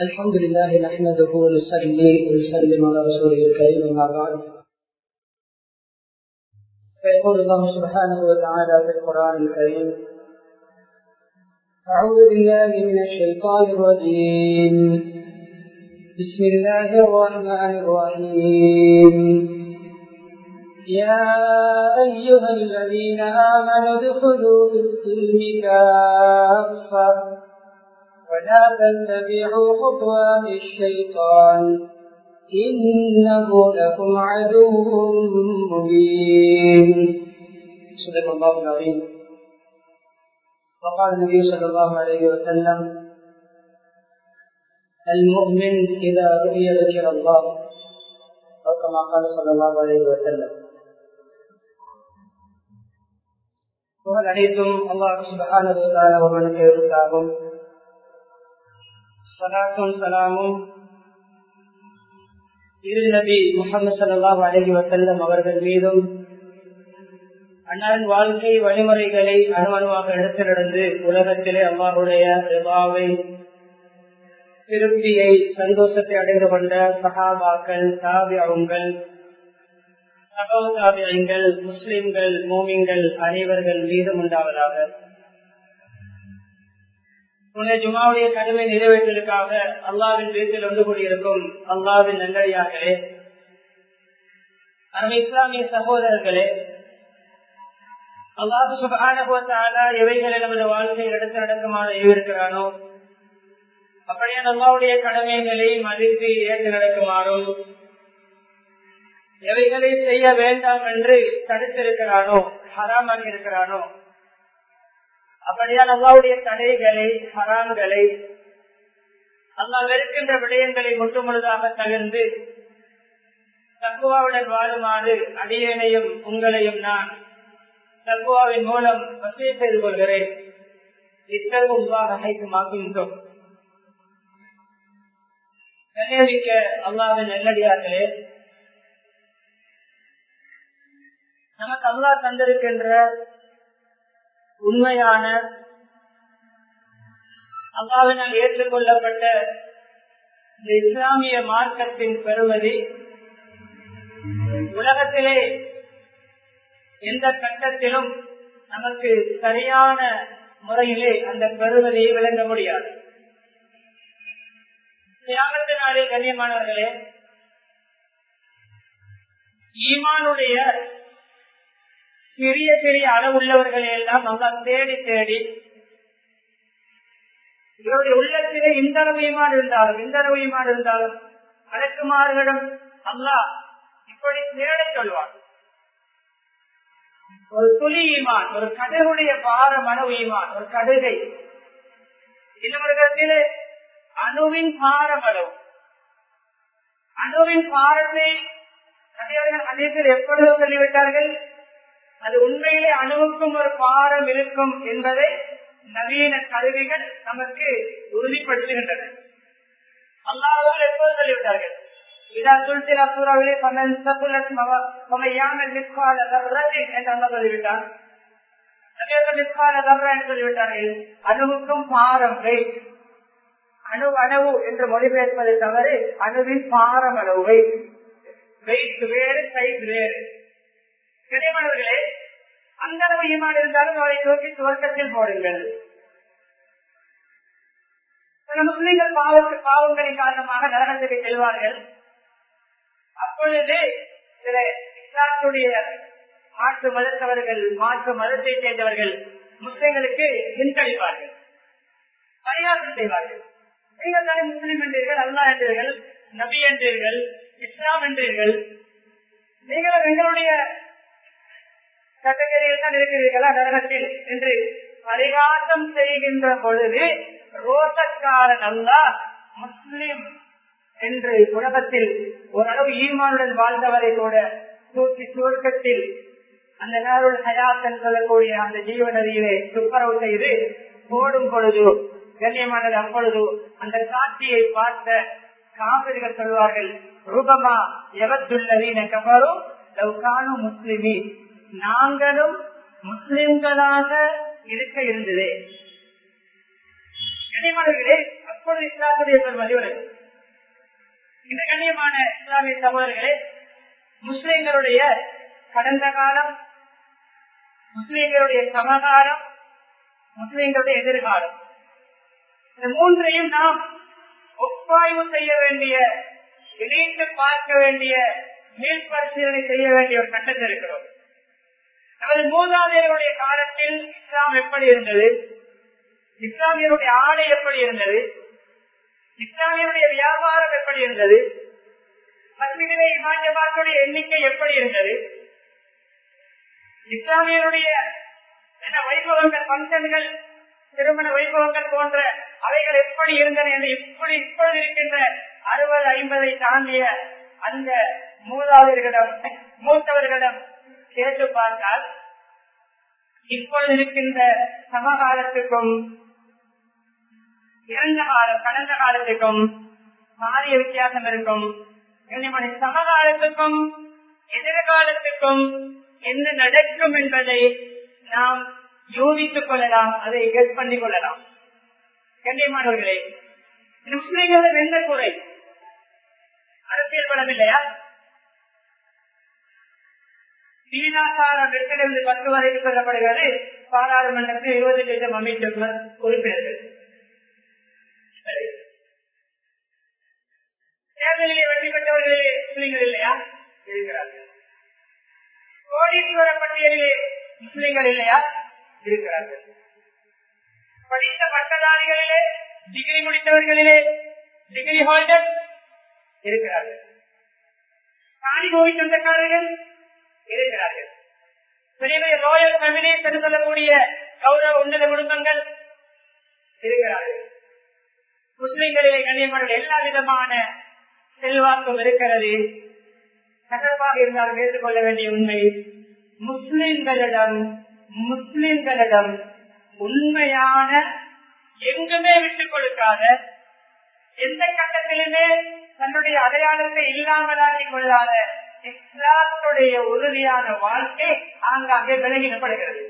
الحمد لله نحمده ونصلي ونسلم على رسوله الكريم أما بعد. فيقول الله سبحانه وتعالى في القرآن الكريم أعوذ بالله من الشيطان الرجيم. بسم الله الرحمن الرحيم. يا أيها الذين آمنوا ادخلوا في السلم كافة. ولا تتبعوا خطوات الشيطان. إنه لكم عدو مبين. صدق الله العظيم. وقال النبي صلى الله عليه وسلم المؤمن إذا رؤي ذكر الله أو كما قال صلى الله عليه وسلم. وهل عليكم الله سبحانه وتعالى ومن خير لكم இரு நபி முகமது சல்லாஹ் அலஹி வசல்லம் அவர்கள் மீதும் அண்ணன் வாழ்க்கை வழிமுறைகளை அணுவணுவாக எடுத்து நடந்து உலகத்திலே அம்மாவுடைய ரிபாவை திருப்தியை சந்தோஷத்தை அடைந்து கொண்ட சகாபாக்கள் தாபியங்கள் சகோதாபியங்கள் முஸ்லிம்கள் மூமிங்கள் அனைவர்கள் மீதும் உண்டாவதாக. உன்னை ஜுமாவுடைய கடமை நிறைவேற்றலுக்காக அல்லாவின் வீட்டில் ஒன்று கூடியிருக்கும் அல்லாவின் நன்றியாகவே அருமை இஸ்லாமிய சகோதரர்களே அல்லாஹு சுபான எவைகளை நமது வாழ்க்கையில் எடுத்து நடக்கமாக இருக்கிறானோ அப்படியே அல்லாவுடைய கடமைகளை மதித்து ஏற்று நடக்குமாறும் எவைகளை செய்ய வேண்டாம் என்று தடுத்திருக்கிறானோ ஹராமாக இருக்கிறானோ அப்படியால் அல்லாவுடைய தடைகளை ஹரான்களை அல்லா வெறுக்கின்ற விடயங்களை முற்றுமுழுதாக தவிர்ந்து தக்குவாவுடன் வாழுமாறு அடியேனையும் உங்களையும் நான் தக்குவாவின் மூலம் வசதி செய்து கொள்கிறேன். இத்தகுவாக அனைத்துமாக்குகின்றோம் கண்ணியமிக்க அல்லாவின் நெல்லடியார்களே நமக்கு அல்லா தந்திருக்கின்ற உண்மையான அல்லாவினால் ஏற்றுக்கொள்ளப்பட்ட இந்த இஸ்லாமிய மார்க்கத்தின் பெறுமதி உலகத்திலே எந்த கட்டத்திலும் நமக்கு சரியான முறையிலே அந்த பெறுமதியை விளங்க முடியாது. தியாகத்தினாலே கண்ணியமானவர்களே ஈமானுடைய சிறிய சிறிய அளவுள்ளவர்களை எல்லாம் நல்லா தேடி தேடி. இவருடைய உள்ளத்திலே இந்த அளவையுமாறு இருந்தாலும் இந்த அளவையுமாறு இருந்தாலும் அடக்குமாறுகளிடம் அல்லா இப்படி தேட சொல்வார். ஒரு துளி ஈமான் ஒரு கடுகுடைய பார மன ஈமான் ஒரு கடுகை. இன்னொரு அணுவின் பாரம் அளவு. அணுவின் பாரத்தை அனிதர் எப்பொழுதும் சொல்லிவிட்டார்கள் அது உண்மையிலே அணுவுக்கும் ஒரு பாரம் இருக்கும் என்பதை நவீன கருவிகள் நமக்கு உறுதிப்படுத்துகின்றன. அல்லாதவர்கள் எப்போது சொல்லிவிட்டார்கள்? இதா துல்சில் அசூராவிலே சொல்லிவிட்டார் சொல்லிவிட்டார்கள். அணுவுக்கும் பாரம் வெயிட் அணு அணவு என்று மொழிபெயர்ப்பதை தவறு. அணுவின் பாரம் அளவு வெயிட் வெயிட் வேறு சைஸ் வேறு. கனிமணவர்களே அந்த அளவு ஈமான் இருந்தாலும் அவரை நோக்கி துவக்கத்தில் போடுங்கள். சில முஸ்லீம்கள் பாவத்து பாவங்களின் காரணமாக நரகத்துக்கு செல்வார்கள். அப்பொழுது சில இஸ்லாத்துடைய மாற்று மதத்தவர்கள் மாற்று மதத்தை சேர்ந்தவர்கள் முஸ்லிம்களுக்கு பின்கழிப்பார்கள் பரிகாரம் செய்வார்கள். நீங்கள் தானே முஸ்லீம் என்றீர்கள் அல்லா என்றீர்கள் நபி என்றீர்கள் இஸ்லாம் என்றீர்கள். நீங்கள் எங்களுடைய கட்டகரையில் தான் இருக்கிறீர்களா நரகத்தில் என்று பரிகாசம் செய்கின்ற பொழுது ரோசக்காரன் அல்ல முஸ்லிம் என்று உலகத்தில் ஓரளவு ஈமானுடன் வாழ்ந்தவரை கூட தூக்கி சுருக்கத்தில் அந்த நேருள் என்று சொல்லக்கூடிய அந்த ஜீவநதியிலே துப்புரவு செய்து போடும் பொழுது கண்ணியமானது அப்பொழுது அந்த காட்சியை பார்த்த காவிரிகள் சொல்வார்கள் ரூபமா எவத்துள்ளதீன கபரும் லவ்கானும் முஸ்லிமி நாங்களும் முஸ்லிம்களாக இருக்க இருந்தது. கனிமணர்களே அப்பொழுது இஸ்லாத்துடைய பெருமதி இந்த கண்ணியமான இஸ்லாமிய சகோதரர்களே முஸ்லிம்களுடைய கடந்த காலம் முஸ்லிம்களுடைய சமகாலம் முஸ்லிம்களுடைய எதிர்காலம். இந்த மூன்றையும் நாம் ஒப்பாய்வு செய்ய வேண்டிய இணைந்து பார்க்க வேண்டிய மேற்பரிசீலனை செய்ய வேண்டிய ஒரு கட்டத்தில் இருக்கிறோம். நமது மூதாதையருடைய காலத்தில் இஸ்லாம் எப்படி இருந்தது? இஸ்லாமியருடைய ஆடை எப்படி இருந்தது? இஸ்லாமியருடைய வியாபாரம் எப்படி இருந்தது? மஸ்ஜிதிலே இமாஜபாத்துடைய எண்ணிக்கை எப்படி இருந்தது? இஸ்லாமியருடைய என்ன வைபவங்கள் பங்கன்கள் திருமண வைபவங்கள் போன்ற அவைகள் எப்படி இருந்தன என்று இப்படி இப்பொழுது இருக்கின்ற அறுபது ஐம்பதை தாண்டிய அந்த மூதாதையர்களிடம் மூத்தவர்களிடம் கேட்டு பார்த்தால் இப்பொழுது இருக்கின்ற சமகாலத்துக்கும் இறந்த காலம் கடந்த காலத்துக்கும் மாறிய வித்தியாசம் இருக்கும். சமகாலத்துக்கும் எதிர்காலத்துக்கும் என்ன நடக்கும் என்பதை நாம் யோசித்துக் கொள்ளலாம் அதை கெட் பண்ணிக் கொள்ளலாம். கண்ணியமானவர்களே முஸ்லிம்கள் எந்த குறை? அரசியல் பலம் இல்லையா? சீனாசார வெற்றிலிருந்து பத்து வரைக்கும் சொல்லப்படுகிறது பாராளுமன்றத்தில் இருபது லட்சம் அமைச்சர்கள் உறுப்பினர்கள் தேர்தலிலே வெற்றி பெற்றவர்களே முஸ்லிம்கள் இல்லையா? இருக்கிறார்கள். கோடீஸ்வர பட்டியலிலே முஸ்லிம்கள் இல்லையா? இருக்கிறார்கள். படித்த பட்டதாரிகளிலே டிகிரி முடித்தவர்களிலே டிகிரி ஹோல்டர் இருக்கிறார்கள். காணி கோவி சொந்தக்காரர்கள் இருக்கிறார்கள் பெரிய ராயல் ரோயல் ஃபேமிலிஸ் என்று சொல்லக்கூடிய கௌரவ உன்னத குடும்பங்கள் இருக்கிறார்கள் முஸ்லிம்களிலே கண்ணியமான எல்லா விதமான செல்வாக்கும் இருக்கிறது. சகப்பாக இருந்தாலும் ஏற்றுக்கொள்ள வேண்டிய உண்மை முஸ்லிம்களிடம் முஸ்லிம்களிடம் உண்மையான எங்குமே விட்டுக் கொடுக்காத எந்த கட்டத்திலுமே தன்னுடைய அடையாளத்தை இல்லாமலாக்கி கொள்ளாத இஸ்லாத்துடைய உறுதியான வாழ்க்கை ஆங்காங்கே விலகினப்படுகிறது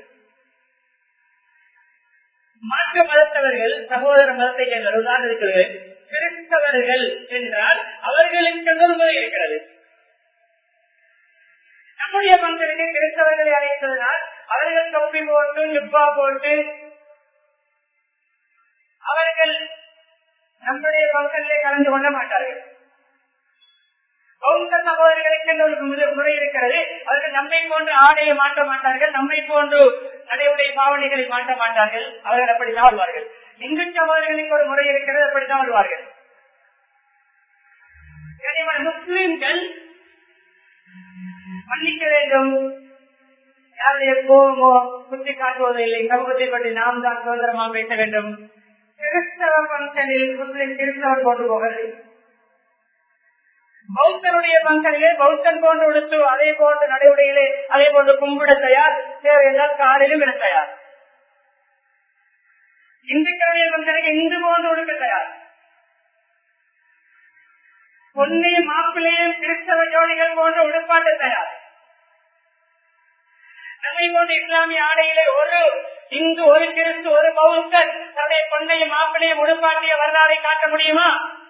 மாற்று மதத்தவர்கள் சகோதர மதத்தை சேர்ந்த உதாரணத்துக்கு கிறிஸ்தவர்கள் என்றால் அவர்களுக்கு ஒரு முறை இருக்கிறது. நம்முடைய மக்களுக்கு கிறிஸ்தவர்களை அழைத்ததனால் அவர்கள் தொப்பி போட்டு நிப்பா போட்டு அவர்கள் நம்முடைய மக்களிலே கலந்து கொள்ள மாட்டார்கள். பௌத்த சகோதரர்களுக்கு ஒரு முறை இருக்கிறது. அவர்கள் நம்மை போன்று ஆடையை மாற்ற மாட்டார்கள். நம்மை போன்று நடைமுறை பாவனைகளை மாற்ற மாட்டார்கள். அவர்கள் அப்படித்தான் வருவார்கள் இந்து சகோதரர்களுக்கு ஒரு முறை இருக்கிறது. அப்படித்தான் வருவார்கள் முஸ்லிம்கள் மன்னிக்க வேண்டும். யாருடைய கோபமோ குத்தி காட்டுவதில்லை சமூகத்தை பற்றி நாம் தான் சுதந்திரமாக பேச வேண்டும். கிறிஸ்தவ பங்கனில் முஸ்லிம் கிறிஸ்தவர் கொண்டு போகிறது பௌத்தனுடைய பங்கனிலே பௌத்தன் போன்று உடுத்து அதே போன்ற நடைமுறையிலே அதே போன்று கும்பிட தயார். தேவை என்றால் காலிலும் விட தயார். இந்துக்களுடைய பங்கனுக்கு இந்து போன்று உடுக்க தயார். பொன்னையும் மாப்பிள்ளையும் கிறிஸ்தவ ஜோடிகள் போன்ற உடுப்பாட்ட தயார். நம்மை போன்ற இஸ்லாமிய ஆடையிலே ஒரு இந்து ஒரு கிறிஸ்து ஒரு பௌத்தன் தன்னுடைய பொன்னையும் மாப்பிள்ளையும் உடுப்பாட்டிய வரலாறை காட்ட முடியுமா?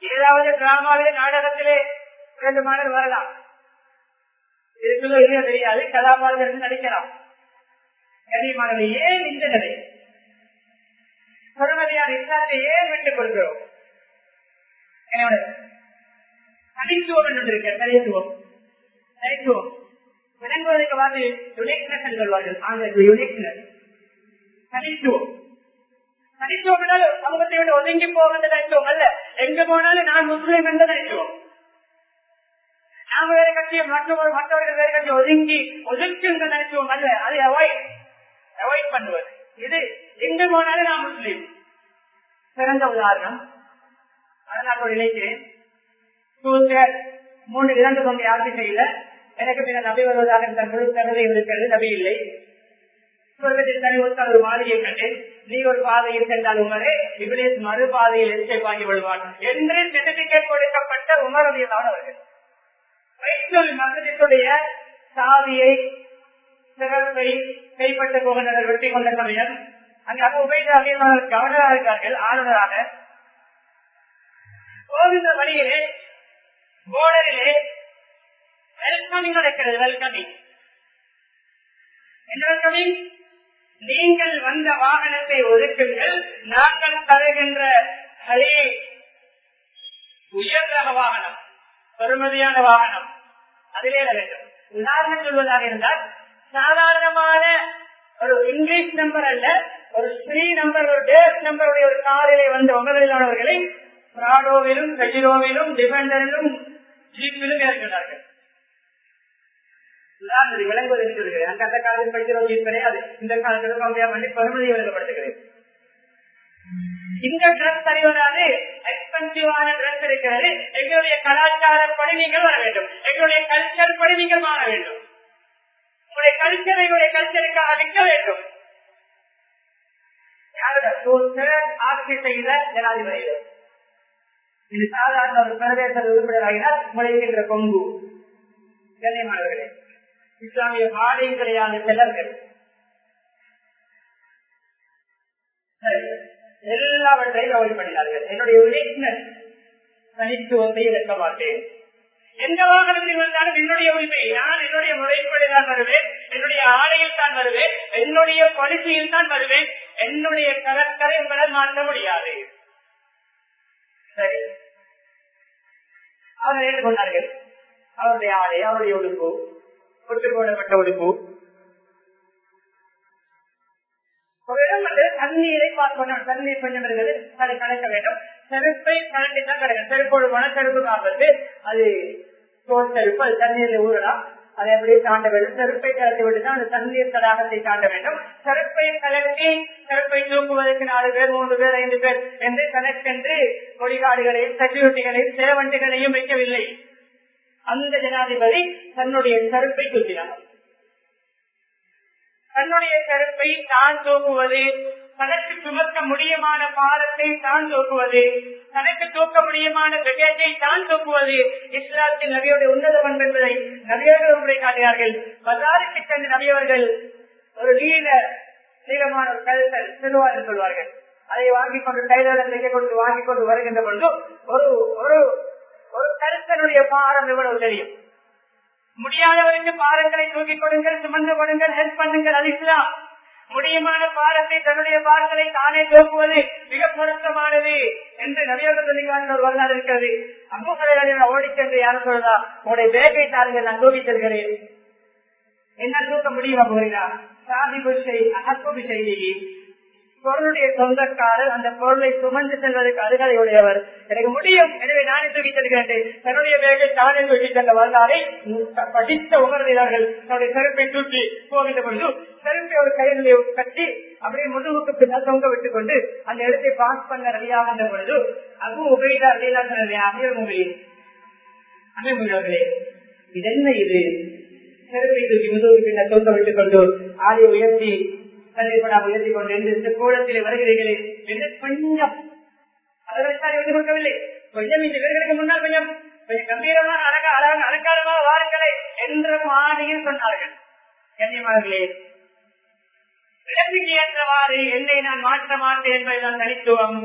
ஏதாவது டிராமாவிலே நாடகத்திலே இரண்டு மாடல் வரலாம். இருக்குதோ இல்லையோ தெரியாது. கதாபாரதம் நடிக்கலாம். கனிமானது ஏன் இந்த நிலை பொறுமதியான இஸ்லாத்தை ஏன் விட்டுக் கொடுக்கிறோம்? தனித்துவம் என்று இருக்க தனித்துவம். தனித்துவம். விளங்குவதற்கு வந்து யுனிக்னஸ் என்று சொல்வார்கள். ஆங்கிலத்தில் யுனிக்னஸ் தனித்துவம். தனித்துவம் என்றால் சமூகத்தை விட்டு ஒதுங்கி போகின்ற தனித்துவம் அல்ல எங்க போனாலும் நான் முஸ்லீம் என்ற தனித்துவம் நாம் வேறு கட்சியை மற்றொரு மற்றவர்கள் வேறு கட்சி ஒதுங்கி ஒதுக்குகின்ற தனித்துவம் அல்ல அதை அவாய்ட் அவாய்ட் பண்ணுவது இது எங்க போனாலும் நான் முஸ்லீம் சிறந்த உதாரணம் அதனால் நினைக்கிறேன் மூன்று இரண்டு கொண்டு ஆட்சி செய்யல எனக்கு பின்னர் நபி வருவதாக முழு தகவல் இருக்கிறது நபி இல்லை சொர்க்கத்தில் தனி ஒருத்தர் ஒரு மாளிகை கண்டு நீ ஒரு பாதையில் சென்றால் உமரே இவரேஸ் மறு பாதையில் எச்சை வாங்கி விடுவான் என்று சர்டிபிகேட் கொடுக்கப்பட்ட உமரதியலானவர்கள் வைத்தல் மகத்தினுடைய சாவியை சிறப்பை கைப்பற்ற போகின்றனர் வெற்றி கொண்ட சமயம். அங்கு அங்கு உபயோக கவர்னராக இருக்கார்கள் ஆளுநராக. போகின்ற வழியிலே போர்டரிலே வெல்கமிங் நடக்கிறது வெல்கமிங் என்ன வெல்கமிங் நீங்கள் வந்த வாகனத்தை ஒதுக்குங்கள். நாங்கள் தருகின்ற அதே உயர் ரக வாகனம் பெருமதியான வாகனம் அதிலே வேண்டும். உதாரணம் சொல்வதாக இருந்தால் சாதாரணமான ஒரு இங்கிலீஷ் நம்பர் அல்ல ஒரு ஸ்ரீ நம்பர் ஒரு டேஸ் நம்பருடைய ஒரு காரிலே வந்த உங்களிலானவர்களை பிராடோவிலும் கஜிரோவிலும் டிபெண்டரிலும் ஜீப்பிலும் ஏற்கிறார்கள் விளங்குவது என்று சொல்கிறேன் அங்க அந்த காலத்தில் படிக்கிற ஜீப் கிடையாது இந்த காலத்தில் கம்மியா பண்ணி பெருமதியை விளக்கப்படுத்துகிறேன் இந்த டிரெஸ் அறிவதாது எக்ஸ்பென்சிவான டிரெஸ் இருக்கிறது எங்களுடைய கலாச்சாரப்படி நீங்கள் வர வேண்டும். எங்களுடைய கல்ச்சர் படி நீங்கள் மாற வேண்டும். உங்களுடைய கல்ச்சர் எங்களுடைய கல்ச்சருக்காக நிற்க வேண்டும். ஆட்சி செய்த ஜனாதிபதிகள். இது சாதாரண ஒரு பிரதேச உறுப்பினராகினால் முளைக்கின்ற கொங்கு கண்ணியமானவர்களே இஸ்லாமிய பாடையும் செலர்கள். சிலர்கள் எல்லாவற்றையும் கவலைப்படுகிறார்கள் என்னுடைய யுனிக்னஸ் தனித்துவத்தை இழக்க மாட்டேன். எந்த வாகனத்தில் வந்தாலும் என்னுடைய உரிமை. நான் என்னுடைய முறைப்படி தான் வருவேன். என்னுடைய ஆடையில் தான் வருவேன். என்னுடைய பலிசையில் தான் வருவேன். என்னுடைய கடற்கரை உங்களால் மாற்ற முடியாது. சரி. அவர்கள் ஏற்றுக்கொண்டார்கள். அவருடைய ஆடை அவருடைய ஒழுங்கு கொண்டு போடப்பட்ட ஒரு இடம் வந்து தண்ணீரை பார்க்கணும் தண்ணீர் கொஞ்சம் இருக்குது அதை கலக்க வேண்டும் செருப்பை கலட்டி தான் கிடைக்கும் செருப்போடு போன செருப்பு காப்பது அது தோல் செருப்பு அது தண்ணீரில் ஊறலாம் அதை அப்படியே தாண்ட வேண்டும் செருப்பை கலட்டி விட்டுதான் அந்த தண்ணீர் தடாகத்தை தாண்ட வேண்டும் செருப்பை கலட்டி செருப்பை தூக்குவதற்கு நாலு பேர் மூன்று பேர் ஐந்து பேர் என்று கணக்கென்று கொடிகாடுகளையும் செக்யூரிட்டிகளையும் சேவண்டிகளையும் வைக்கவில்லை அந்த ஜனாதிபதி தன்னுடைய கருப்பை தூக்கினார். தன்னுடைய கருப்பை தான் தூக்குவது தனக்கு சுமக்க முடியமான பாரத்தை தான் தூக்குவது தனக்கு தூக்க முடியுமான பிரகேஜை தான் தூக்குவது இஸ்லாத்தின் நபியுடைய உன்னத பண்பு என்பதை நபியர்கள் உங்களை காட்டினார்கள். பஜாருக்கு சென்ற நபியவர்கள் ஒரு நீல நீளமான ஒரு கழுத்தல் சிறுவார் சொல்வார்கள். அதை வாங்கிக் கொண்டு டைலர் தைக்க கொண்டு வாங்கிக் கொண்டு வருகின்ற பொழுது ஒரு ஒரு ஒரு கருத்தனுடைய பாரம் எவ்வளவு தெரியும்? முடியாதவருக்கு பாரங்களை தூக்கி கொடுங்கள் சுமந்து கொடுங்கள் ஹெல்ப் பண்ணுங்கள் அது இஸ்லாம். முடியுமான பாரத்தை தன்னுடைய பாரங்களை தானே தூக்குவது மிக பொருத்தமானது என்று நவியர்கள் சொல்லிக்கான ஒரு வரலாறு இருக்கிறது. அம்புகளில் ஓடி சென்று யாரும் சொல்றதா உங்களுடைய பேக்கை தாருங்கள் நான் தூக்கி செல்கிறேன். என்ன தூக்க முடியுமா போகிறா சாதி புஷை அகப்பு செய்தி பொருளுடைய சொந்தக்காரர் அந்த பொருளை சுமந்து செல்வதற்கு அருகதையுடையவர். எனக்கு முடியும். எனவே நானே தூக்கி செல்கிறேன் தன்னுடைய வேகை தானே தூக்கி செல்ல வரலாறை படித்த உணர்கிறார்கள் தன்னுடைய செருப்பை தூக்கி போகின்ற பொழுது செருப்பை ஒரு கையிலே கட்டி அப்படியே முதுகுக்கு பின்னால் தொங்க விட்டுக் கொண்டு அந்த இடத்தை பாஸ் பண்ண ரெடியாகின்ற பொழுது அபு உபயிட்டா அமீர் முகையில் அமீர் முகைகளே இது என்ன இது? செருப்பை தூக்கி முதுகுக்கு பின்னால் தொங்க விட்டுக் கொண்டு ஆலை உயர்த்தி கண்டிப்பாக உயர்த்தி கொண்டு இந்த கோலத்திலே வருகிறீர்களே என்று கொஞ்சம் அதற்காக எழுதி கொடுக்கவில்லை. கொஞ்சம் இந்த வீரர்களுக்கு முன்னால் கொஞ்சம் கொஞ்சம் கம்பீரமாக அழகா அழகான அலங்காரமாக வாருங்களே என்ற மாடியில் சொன்னார்கள். கண்ணியமார்களே இடத்துக்கு ஏற்றவாறு என்னை நான் மாற்ற மாட்டேன் என்பதுதான் தனித்துவம்.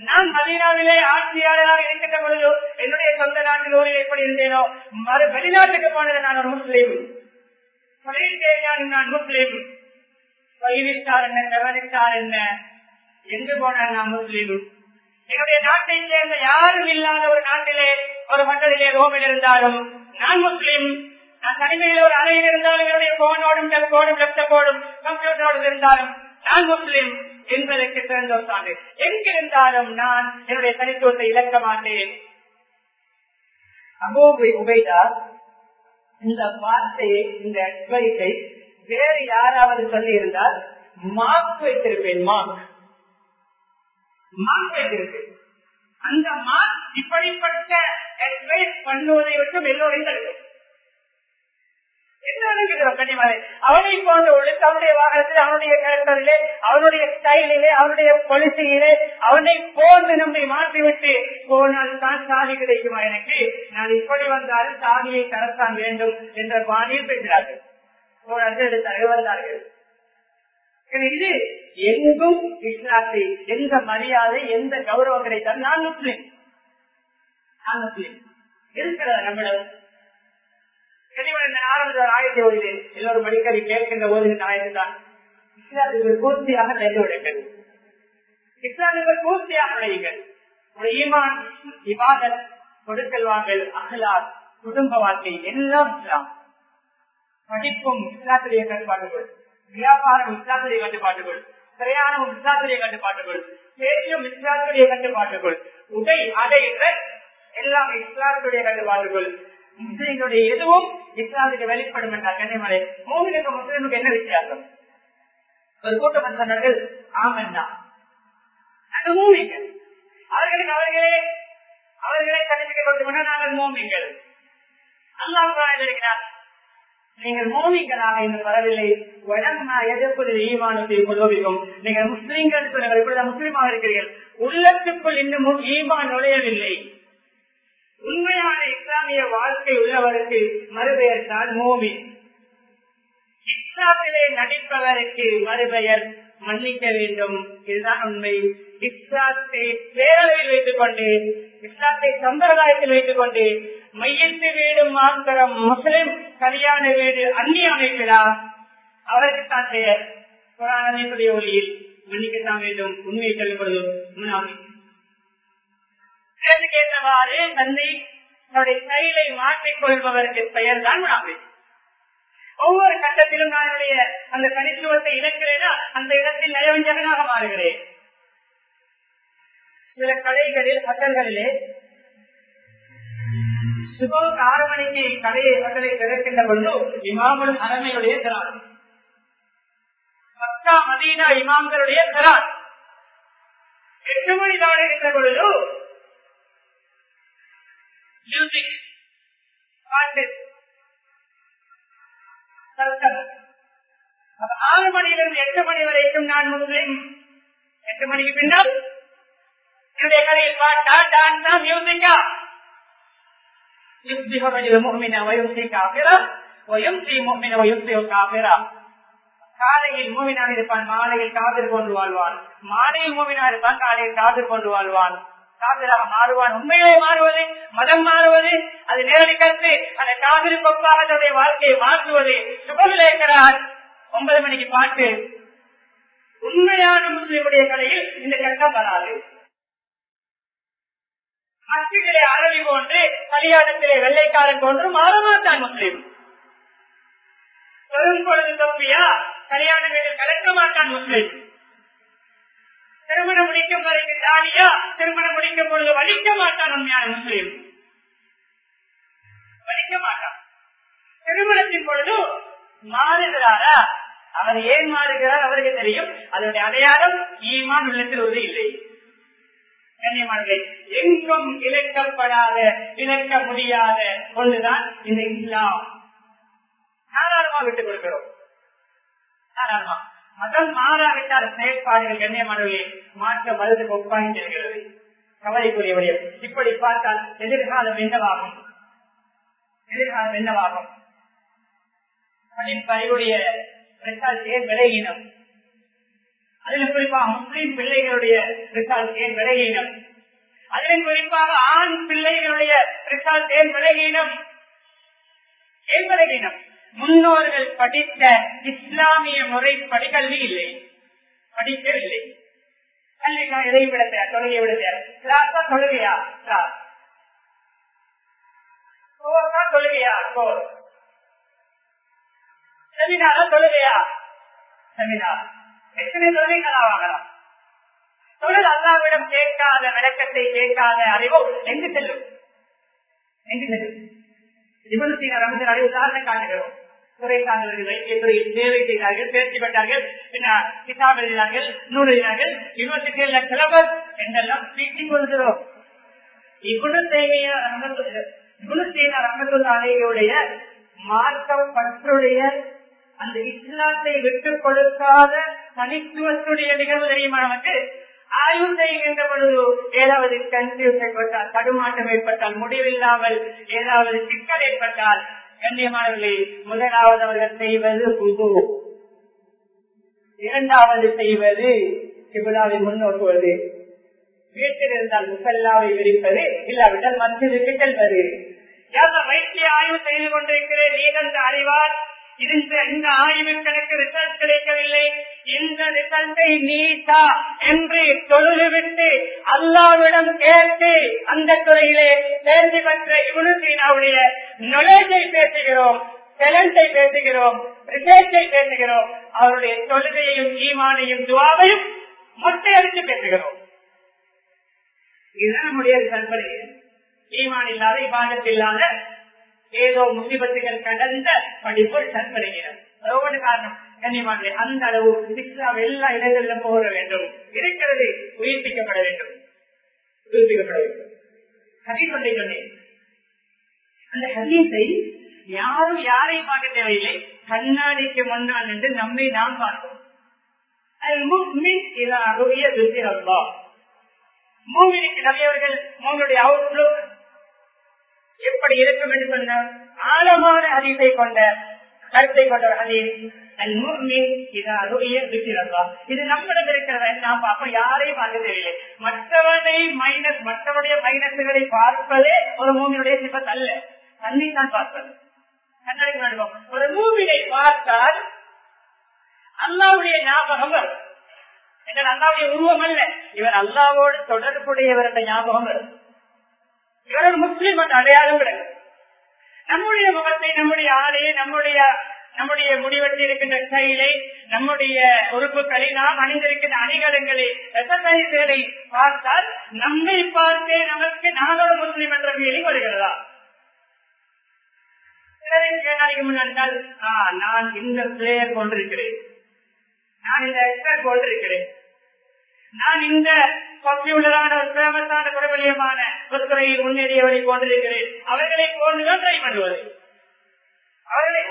நான் மதினாவிலே ஆட்சியாளராக இருக்கின்ற பொழுது என்னுடைய சொந்த நாட்டில் ஊரில் எப்படி இருந்தேனோ மறு வெளிநாட்டுக்கு போனது நான் ஒரு முஸ்லீம். நான் முஸ்லீம். பயிரிட்டார் என்ன கவனித்தார் என்ன? எங்கு போனார் நான் முஸ்லீம் என்னுடைய நாட்டை சேர்ந்த யாரும் இல்லாத ஒரு நாட்டிலே ஒரு மண்டலிலே ரோமில் இருந்தாலும் நான் முஸ்லீம். நான் தனிமையில் ஒரு அறையில் இருந்தாலும் என்னுடைய போனோடும் டெலிபோனும் லேப்டாப்போடும் கம்ப்யூட்டரோடும் இருந்தாலும் நான் முஸ்லீம் என்பதற்கு சிறந்த ஒரு சான்று எங்கிருந்தாலும் நான் என்னுடைய தனித்துவத்தை இழக்க மாட்டேன். அபோபை உபைதா இந்த வார்த்தையை இந்த அட்வைஸை வேறு யாராவது சொல்லி இருந்தால் மார்க் வைத்திருப்பேன் மார்க் மார்க் வைத்திருப்பேன். அந்த மார்க் இப்படிப்பட்ட அட்வைஸ் பண்ணுவதை விட்டு எல்லோரையும் தடுக்கும். அவனை போன்ற ஒழுக்கு அவனுடைய வாகனத்தில் அவனுடைய கேரக்டரிலே அவனுடைய ஸ்டைலிலே அவனுடைய பொலிசியிலே அவனை போன்று நம்மை மாற்றிவிட்டு போனால் தான் சாதி கிடைக்குமா எனக்கு? நான் இப்படி வந்தாலும் சாதியை தரத்தான் வேண்டும் என்ற பாணியில் பேசுகிறார்கள். வந்தார்கள் இது எங்கும் இஸ்லாத்தை எந்த மரியாதை எந்த கௌரவம் கிடைத்தால் நான் முஸ்லீம். நான் முஸ்லீம். இருக்கிறத நம்மிடம் ஆரம்பித்த ஆயிரத்தி எல்லோரும் கேட்கின்ற ஓதுகின்ற தான். இஸ்லாத்துக்கு பூர்த்தியாக நின்று விடுங்கள் இஸ்லாத்துக்கு பூர்த்தியாக நுழையுங்கள் ஒரு ஈமான் இவாதல் கொடுக்கல் வாங்கல் அகலார் குடும்ப வாழ்க்கை எல்லாம் இஸ்லாம். படிப்பும் இஸ்லாத்துடைய கட்டுப்பாடுகள் வியாபாரம் இஸ்லாத்துடைய கட்டுப்பாடுகள் பிரயாணம் இஸ்லாத்துடைய கட்டுப்பாடுகள் பேச்சும் இஸ்லாத்துடைய கட்டுப்பாடுகள் உடை அடை எல்லாம் இஸ்லாத்துடைய கட்டுப்பாடுகள். முஸ்லீம்களுடைய எதுவும் இஸ்லாத்துக்கு வெளிப்படும் என்றார் கன்னிமலை மூவிலுக்கு முஸ்லீமுக்கு என்ன வித்தியாசம்? ஒரு கூட்டம் சொன்னார்கள் ஆமன்னா? அது மூவிங்கள் அவர்களுக்கு அவர்களே அவர்களே தனித்துக் கொண்டு நாங்கள் மூமிங்கள் அல்லாஹ் இருக்கிறார் நீங்கள் மோமிங்களாக இன்னும் வரவில்லை. உடம்பா எதிர்ப்பது ஈமானத்தை கொள்வதிலும் நீங்கள் முஸ்லீம்கள் சொல்லுங்கள். இப்படிதான் முஸ்லீமாக இருக்கிறீர்கள். உள்ளத்துக்குள் இன்னும் ஈமான் நுழையவில்லை. உண்மையான இஸ்லாமிய வாழ்க்கை உள்ளவருக்கு மறுபெயர் தான் மோமி இஸ்லாமிலே நடிப்பவருக்கு மறுபெயர் மன்னிக்க வேண்டும். இதுதான் உண்மை. இஸ்லாத்தை பேரவையில் வைத்துக் கொண்டு இஸ்லாத்தை சம்பிரதாயத்தில் வைத்துக் கொண்டு மையத்து வீடு மாத்திரம் முஸ்லிம் கல்யாண வீடு அந்நிய அமைப்பிலா? அவருக்கு தந்தைய புராணத்துடைய ஒளியில் மன்னிக்கத்தான் வேண்டும். உண்மையை சொல்லுவது கேட்டவாறு தந்தை தன்னுடைய செயலை மாற்றிக் கொள்பவருக்கு பெயர் தான் முனாபி ஒவ்வொரு கட்டத்திலும் நான் என்னுடைய அந்த தனித்துவத்தை இழக்கிறேனா? அந்த இடத்தில் நயவஞ்சகனாக மாறுகிறேன். சில கடைகளில் ஹட்டல்களிலே சுபோக்கு ஆறு மணிக்கு கடையை ஹட்டலை திறக்கின்ற பொழுது இமாமுல் அரமையுடைய திறார் பக்கா மதீனா இமாம்களுடைய திறார் எட்டு மணி தான் இருக்கிற பொழுது மியூசிக் பாட்டு சத்தம். ஆறு மணியிலிருந்து எட்டு மணி வரைக்கும் நான் முஸ்லிம். எட்டு மணிக்கு பின்னால் என்னுடைய கடையில் பாட்டா டான்ஸா மியூசிக்கா يصبح الرجل مؤمنا ويمسي كافرا ويمسي مؤمنا ويصبح كافرا காலையில் மூவினாக இருப்பான் மாலையில் காதல் கொண்டு வாழ்வான் மாலையில் மூவினாக இருப்பான் காலையில் காதல் கொண்டு வாழ்வான் காதலாக மாறுவான் உண்மையிலே மாறுவது மதம் மாறுவது அது நேரடி கருத்து அந்த காதலி கொப்பாக தன்னுடைய வாழ்க்கையை மாற்றுவது சுபவிலேக்கிறார் ஒன்பது மணிக்கு பாட்டு உண்மையான முஸ்லிமுடைய கடையில் இந்த கட்டம் வராது மத்தியிலே அரபி போன்று கல்யாணத்திலே வெள்ளைக்காரன் போன்று மாறமாட்டான் முஸ்லீம். பெரும்பொழுது பொழுது கல்யாண கல்யாணங்களில் கலக்க மாட்டான் முஸ்லீம். திருமணம் முடிக்கும் பிறகு தாலியா திருமணம் முடிக்கும் பொழுது வலிக்க மாட்டான் உண்மையான முஸ்லீம். வலிக்க மாட்டான். திருமணத்தின் பொழுது மாறுகிறாரா? அவர் ஏன் மாறுகிறார்? அவருக்கு தெரியும். அதனுடைய அடையாளம் ஈமான் உள்ளத்தில் ஒரு இல்லை. கண்ணியமானது எங்கும் இழக்கப்படாத இழக்க முடியாத ஒன்றுதான் இந்த இஸ்லாம். தாராளமா விட்டுக் கொடுக்கிறோம். தாராளமா. மதம் மாறாவிட்டால் செயற்பாடுகள் கண்ணியமானவையை மாற்ற மதத்துக்கு ஒப்பாகி செல்கிறது கவலைக்குரியவரைய இப்படி பார்த்தால் எதிர்காலம் என்னவாகும்? எதிர்காலம் என்னவாகும்? படிப்பறிவுடைய பிரச்சாரத்தையே விலகினம்? அதில் குறிப்பாக முஸ்லீம் பிள்ளைகளுடைய பிரச்சாரத்தையே விலகினம்? அதிலும் குறிப்பாக ஆண் பிள்ளைகளுடைய ரிசால்ட் ஏன் விலகினம் ஏன் முன்னோர்கள் படித்த இஸ்லாமிய முறை படிக்கல்வி இல்லை. படிக்கவில்லை. கல்விக்கா எதையும் விடத்த தொழுகை விடுத்த தொழுகையா? தொழுகையா? செமினாரா தொழுகையா? செமினார். எத்தனை தொழில்களா வாங்கலாம்? தொழில் அல்லாவிடம் கேட்காத விளக்கத்தை கேட்காத அறிவோ எங்கு செல்லும்? எங்கு செல்லும்? நிபுணத்தின் ரமசன் அறிவு உதாரணம் காட்டுகிறோம் துறை வைத்தியத்துறையில் சேவை செய்தார்கள் தேர்ச்சி பெற்றார்கள் கிதாப் எழுதினார்கள் நூல் எழுதினார்கள் யூனிவர்சிட்டியில சிலபஸ் என்றெல்லாம் பேசிக் கொள்கிறோம் மார்க்கம் பற்றுடைய அந்த இஸ்லாத்தை விட்டுக் கொடுக்காத தனித்துவத்துடைய நிகழ்வு தெரியுமா நமக்கு? ஆய்வு செய்கின்ற பொழுது ஏதாவது கன்ஃபியூஸ் ஏற்பட்டால் தடுமாற்றம் ஏற்பட்டால் முடிவில்லாமல் ஏதாவது சிக்கல் ஏற்பட்டால் கண்ணியமானவர்களே முதலாவது அவர்கள் செய்வது புது இரண்டாவது செய்வது சிபுலாவை முன்னோக்குவது. வீட்டில் இருந்தால் முசல்லாவை விரிப்பது இல்லாவிட்டால் மற்றதுக்கு செல்வது. வைத்திய ஆய்வு செய்து கொண்டிருக்கிறேன் நீ அறிவார் இந்த இந்த ஆய்வு கணக்கு ரிசல்ட் கிடைக்கவில்லை. இந்த ரிசல்ட்டை நீட்டா என்று தொழுதுவிட்டு அல்லாவிடம் கேட்டு அந்த துறையிலே தேர்ச்சி பெற்ற இவனுடைய நுழைஞ்சை பேசுகிறோம் டேலண்டை பேசுகிறோம் ரிசர்ச்சை பேசுகிறோம். அவருடைய தொழுகையையும் ஈமானையும் துவாவையும் மொட்டையடித்து பேசுகிறோம். இதுதான் நம்முடைய கற்பனை ஈமான் இல்லாத இபாதத்தில் இல்லாத ஏதோ முசிபத்துகள் கடந்த படிப்பு கற்பனைகிறார் ஒவ்வொரு காரணம் கண்ணியமான அந்த அளவு இஸ்லாம் எல்லா இடங்களிலும் போக வேண்டும். இருக்கிறது உயிர்ப்பிக்கப்பட வேண்டும். உயிர்ப்பிக்கப்பட வேண்டும். ஹதீஸ் சொன்னேன். அந்த ஹதீஸை யாரும் யாரை பார்க்க தேவையில்லை. கண்ணாடிக்கு முன்னால் என்று நம்மை நாம் பார்ப்போம். நபியவர்கள் உங்களுடைய அவுட்லுக் எப்படி இருக்கும் என்று சொன்னால் ஆழமான அறிவை கொண்ட கருத்தை கொண்ட அதில் இது நம்மிடம் இருக்கிறத நாம் அப்ப யாரையும் பார்க்க மற்றவனை மைனஸ் மற்றவருடைய மைனஸ்களை பார்ப்பதே ஒரு மூவியுடைய சிபத் அல்ல. தண்ணி தான் பார்ப்பது. ஒரு மூவியை பார்த்தால் அல்லாவுடைய ஞாபகம் வரும். எங்கள் அல்லாவுடைய உருவம் அல்ல. இவர் அல்லாவோடு தொடர்புடையவருடைய ஞாபகம் வரும். இவர் முஸ்லீம் என்ற அடையாளம் கிடையாது. நம்முடைய முகத்தை நம்முடைய ஆடையை நம்முடைய நம்முடைய முடிவெட்டி இருக்கின்ற செயலை நம்முடைய உறுப்புகளை நாம் அணிந்திருக்கின்ற அணிகலங்களை ரசகைகளை பார்த்தால் நம்மை பார்த்தே நமக்கு நானோட முஸ்லீம் என்ற ஃபீலிங் வருகிறதா? நாளைக்கு முன்னாடி நான் இந்த பிளேயர் கொண்டிருக்கிறேன் நான் இந்த எக்ஸ்பர்ட் கொண்டிருக்கிறேன் நான் இந்த பாப்புலரான ஒரு ஃபேமஸான பிரபலியமான ஒரு துறையில் முன்னேறியவரை போன்றிருக்கிறேன். அவர்களை போன்றுதான் ட்ரை பண்ணுவது. அவர்களை